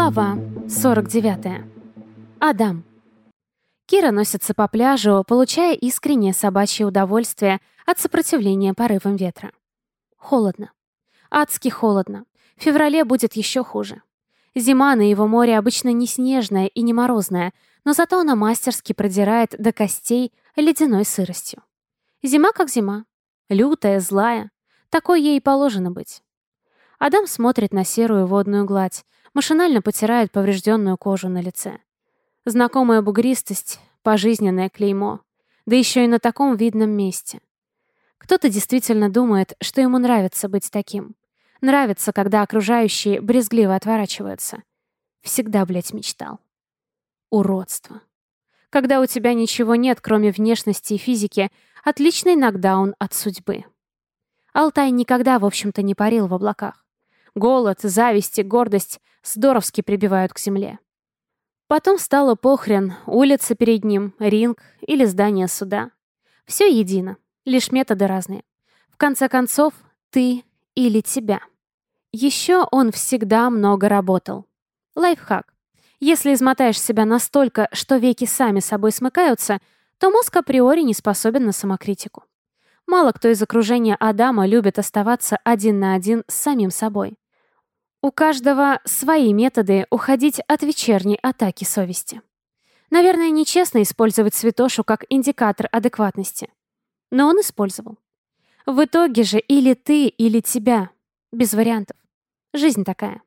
Глава 49. Адам. Кира носится по пляжу, получая искреннее собачье удовольствие от сопротивления порывам ветра. Холодно. Адски холодно. В феврале будет еще хуже. Зима на его море обычно не снежная и не морозная, но зато она мастерски продирает до костей ледяной сыростью. Зима как зима. Лютая, злая. Такой ей положено быть. Адам смотрит на серую водную гладь, машинально потирает поврежденную кожу на лице. Знакомая бугристость, пожизненное клеймо. Да еще и на таком видном месте. Кто-то действительно думает, что ему нравится быть таким. Нравится, когда окружающие брезгливо отворачиваются. Всегда, блядь, мечтал. Уродство. Когда у тебя ничего нет, кроме внешности и физики, отличный нокдаун от судьбы. Алтай никогда, в общем-то, не парил в облаках. Голод, зависть и гордость здоровски прибивают к земле. Потом стало похрен, улица перед ним, ринг или здание суда. Все едино, лишь методы разные. В конце концов, ты или тебя. Еще он всегда много работал. Лайфхак. Если измотаешь себя настолько, что веки сами собой смыкаются, то мозг априори не способен на самокритику. Мало кто из окружения Адама любит оставаться один на один с самим собой. У каждого свои методы уходить от вечерней атаки совести. Наверное, нечестно использовать святошу как индикатор адекватности. Но он использовал. В итоге же или ты, или тебя. Без вариантов. Жизнь такая.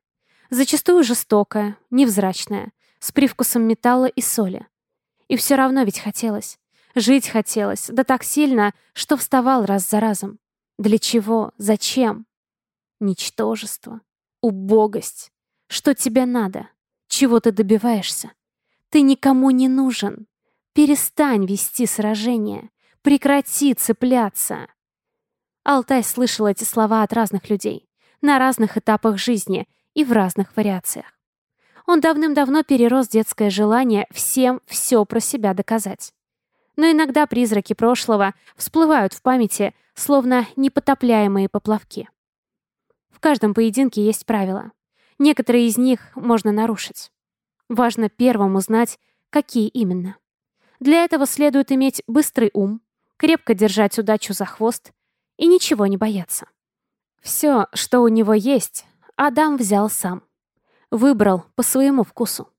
Зачастую жестокая, невзрачная, с привкусом металла и соли. И все равно ведь хотелось. Жить хотелось, да так сильно, что вставал раз за разом. Для чего? Зачем? Ничтожество. Убогость. Что тебе надо? Чего ты добиваешься? Ты никому не нужен. Перестань вести сражение. Прекрати цепляться. Алтай слышал эти слова от разных людей, на разных этапах жизни и в разных вариациях. Он давным-давно перерос детское желание всем все про себя доказать. Но иногда призраки прошлого всплывают в памяти, словно непотопляемые поплавки каждом поединке есть правила. Некоторые из них можно нарушить. Важно первым узнать, какие именно. Для этого следует иметь быстрый ум, крепко держать удачу за хвост и ничего не бояться. Все, что у него есть, Адам взял сам. Выбрал по своему вкусу.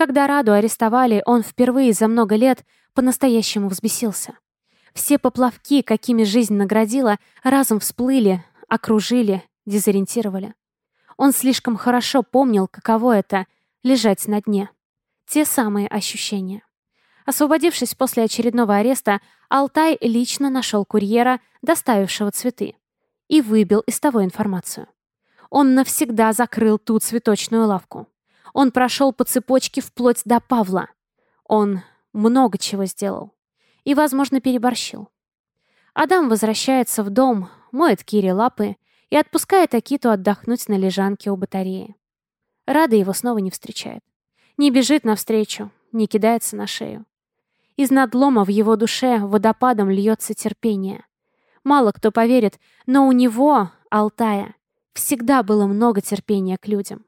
Когда Раду арестовали, он впервые за много лет по-настоящему взбесился. Все поплавки, какими жизнь наградила, разом всплыли, окружили дезориентировали. Он слишком хорошо помнил, каково это — лежать на дне. Те самые ощущения. Освободившись после очередного ареста, Алтай лично нашел курьера, доставившего цветы, и выбил из того информацию. Он навсегда закрыл ту цветочную лавку. Он прошел по цепочке вплоть до Павла. Он много чего сделал. И, возможно, переборщил. Адам возвращается в дом, моет Кире лапы и отпускает Акиту отдохнуть на лежанке у батареи. Рада его снова не встречает. Не бежит навстречу, не кидается на шею. Из надлома в его душе водопадом льется терпение. Мало кто поверит, но у него, Алтая, всегда было много терпения к людям.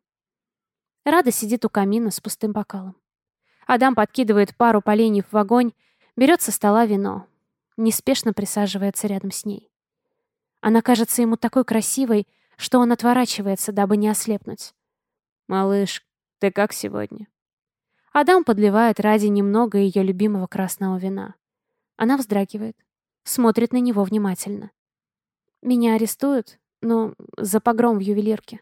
Рада сидит у камина с пустым бокалом. Адам подкидывает пару поленьев в огонь, берет со стола вино, неспешно присаживается рядом с ней. Она кажется ему такой красивой, что он отворачивается, дабы не ослепнуть. «Малыш, ты как сегодня?» Адам подливает ради немного ее любимого красного вина. Она вздрагивает, смотрит на него внимательно. «Меня арестуют? Ну, за погром в ювелирке».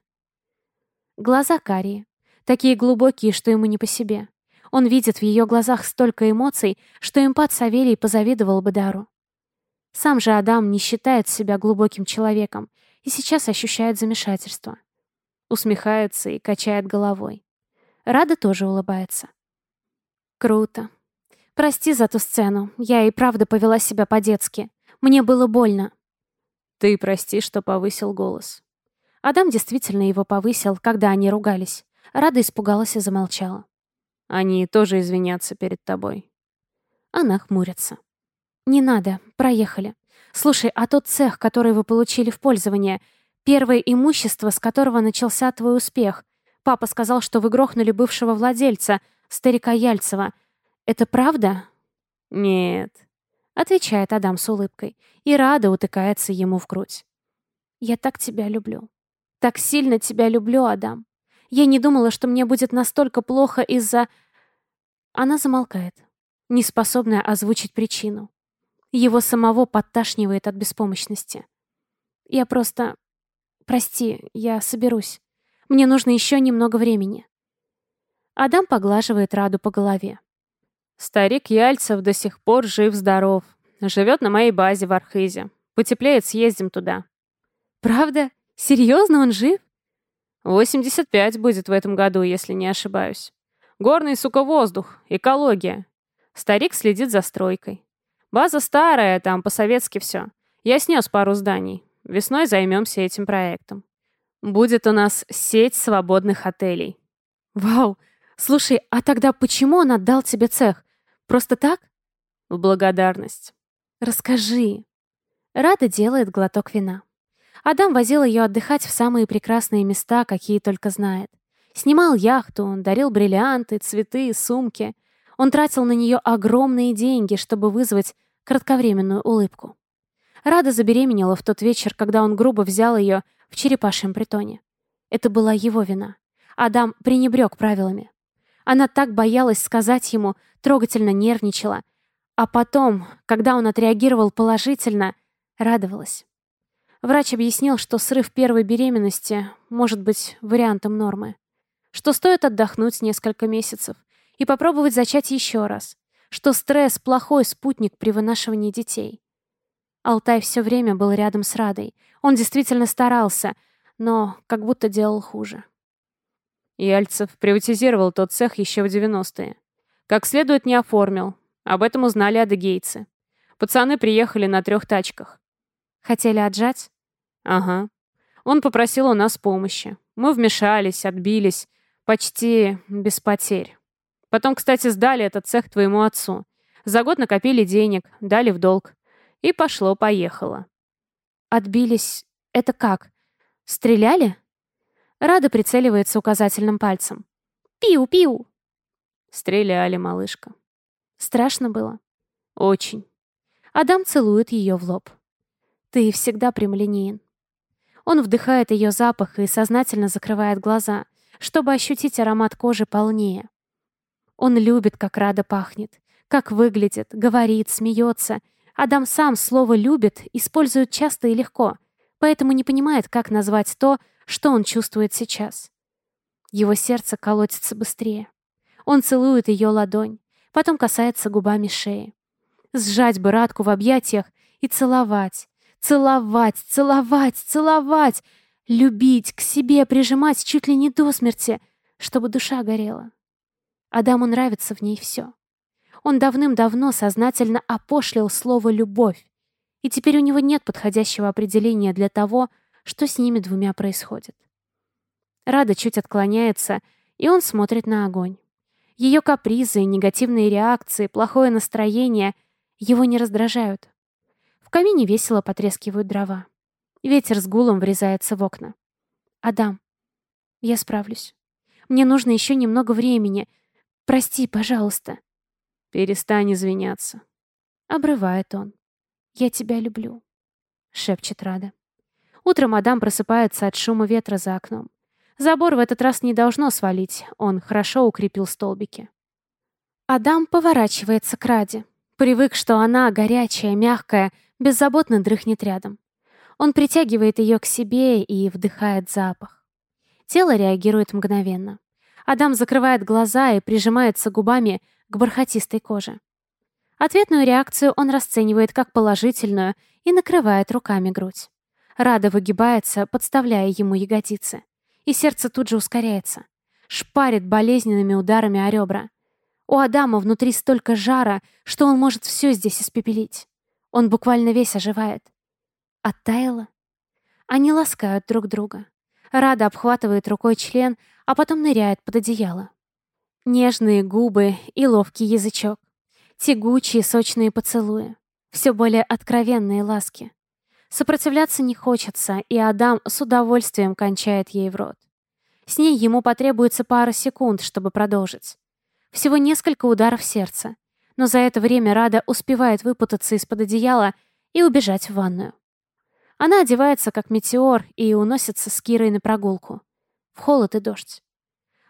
Глаза карие, такие глубокие, что ему не по себе. Он видит в ее глазах столько эмоций, что импат Савелий позавидовал бы Дару. Сам же Адам не считает себя глубоким человеком и сейчас ощущает замешательство. Усмехается и качает головой. Рада тоже улыбается. Круто. Прости за ту сцену. Я и правда повела себя по-детски. Мне было больно. Ты прости, что повысил голос. Адам действительно его повысил, когда они ругались. Рада испугалась и замолчала. Они тоже извинятся перед тобой. Она хмурится. «Не надо, проехали. Слушай, а тот цех, который вы получили в пользование, первое имущество, с которого начался твой успех, Папа сказал, что вы грохнули бывшего владельца, старика Яльцева. Это правда?» «Нет», — отвечает Адам с улыбкой, и Рада утыкается ему в грудь. «Я так тебя люблю. Так сильно тебя люблю, Адам. Я не думала, что мне будет настолько плохо из-за...» Она замолкает, неспособная озвучить причину. Его самого подташнивает от беспомощности. «Я просто... Прости, я соберусь. Мне нужно еще немного времени». Адам поглаживает Раду по голове. Старик Яльцев до сих пор жив-здоров. Живет на моей базе в Архизе. Потеплеет, съездим туда. Правда? Серьезно, он жив? 85 будет в этом году, если не ошибаюсь. Горный, сука, воздух, экология. Старик следит за стройкой. База старая, там по-советски все. Я снес пару зданий. Весной займемся этим проектом. Будет у нас сеть свободных отелей. Вау! Слушай, а тогда почему он отдал тебе цех? Просто так? В благодарность. Расскажи. Рада делает глоток вина. Адам возил ее отдыхать в самые прекрасные места, какие только знает. Снимал яхту, дарил бриллианты, цветы, сумки. Он тратил на нее огромные деньги, чтобы вызвать кратковременную улыбку. Рада забеременела в тот вечер, когда он грубо взял ее в черепашьем притоне. Это была его вина. Адам пренебрег правилами. Она так боялась сказать ему, трогательно нервничала. А потом, когда он отреагировал положительно, радовалась. Врач объяснил, что срыв первой беременности может быть вариантом нормы. Что стоит отдохнуть несколько месяцев и попробовать зачать еще раз. Что стресс – плохой спутник при вынашивании детей. Алтай все время был рядом с Радой. Он действительно старался, но как будто делал хуже. Яльцев приватизировал тот цех еще в 90-е. Как следует не оформил. Об этом узнали адыгейцы. Пацаны приехали на трех тачках. Хотели отжать? Ага. Он попросил у нас помощи. Мы вмешались, отбились. Почти без потерь. Потом, кстати, сдали этот цех твоему отцу. За год накопили денег, дали в долг. И пошло-поехало. Отбились? Это как? Стреляли? Рада прицеливается указательным пальцем. «Пиу-пиу!» Стреляли, малышка. Страшно было? Очень. Адам целует ее в лоб. Ты всегда прямолинеен. Он вдыхает ее запах и сознательно закрывает глаза, чтобы ощутить аромат кожи полнее. Он любит, как Рада пахнет, как выглядит, говорит, смеется. Адам сам слово «любит» использует часто и легко, поэтому не понимает, как назвать то, что он чувствует сейчас. Его сердце колотится быстрее. Он целует ее ладонь, потом касается губами шеи. Сжать бы Радку в объятиях и целовать, целовать, целовать, целовать, любить, к себе прижимать чуть ли не до смерти, чтобы душа горела. Адаму нравится в ней все. Он давным-давно сознательно опошлил слово «любовь», и теперь у него нет подходящего определения для того, что с ними двумя происходит. Рада чуть отклоняется, и он смотрит на огонь. Ее капризы, негативные реакции, плохое настроение его не раздражают. В камине весело потрескивают дрова. Ветер с гулом врезается в окна. «Адам, я справлюсь. Мне нужно еще немного времени. Прости, пожалуйста». «Перестань извиняться», — обрывает он. «Я тебя люблю», — шепчет Рада. Утром Адам просыпается от шума ветра за окном. Забор в этот раз не должно свалить, он хорошо укрепил столбики. Адам поворачивается к Раде. Привык, что она, горячая, мягкая, беззаботно дрыхнет рядом. Он притягивает ее к себе и вдыхает запах. Тело реагирует мгновенно. Адам закрывает глаза и прижимается губами к бархатистой коже. Ответную реакцию он расценивает как положительную и накрывает руками грудь. Рада выгибается, подставляя ему ягодицы. И сердце тут же ускоряется. Шпарит болезненными ударами о ребра. У Адама внутри столько жара, что он может все здесь испепелить. Он буквально весь оживает. Оттаяла? Они ласкают друг друга. Рада обхватывает рукой член, а потом ныряет под одеяло. Нежные губы и ловкий язычок. Тягучие сочные поцелуи. Все более откровенные ласки. Сопротивляться не хочется, и Адам с удовольствием кончает ей в рот. С ней ему потребуется пара секунд, чтобы продолжить. Всего несколько ударов сердца. Но за это время Рада успевает выпутаться из-под одеяла и убежать в ванную. Она одевается как метеор и уносится с Кирой на прогулку. В холод и дождь.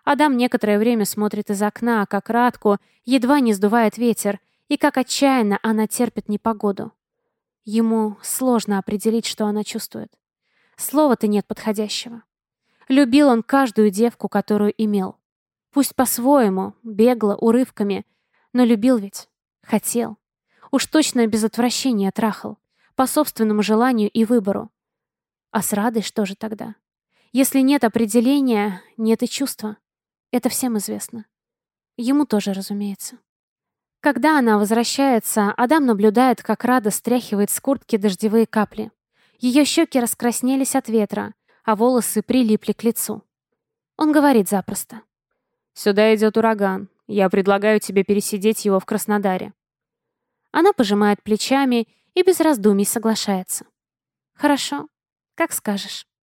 Адам некоторое время смотрит из окна, как Радку едва не сдувает ветер, и как отчаянно она терпит непогоду. Ему сложно определить, что она чувствует. Слова-то нет подходящего. Любил он каждую девку, которую имел. Пусть по-своему, бегло, урывками, но любил ведь, хотел. Уж точно без отвращения трахал, по собственному желанию и выбору. А с Радой что же тогда? Если нет определения, нет и чувства. Это всем известно. Ему тоже, разумеется. Когда она возвращается, Адам наблюдает, как Рада стряхивает с куртки дождевые капли. Ее щеки раскраснелись от ветра, а волосы прилипли к лицу. Он говорит запросто. «Сюда идет ураган. Я предлагаю тебе пересидеть его в Краснодаре». Она пожимает плечами и без раздумий соглашается. «Хорошо, как скажешь».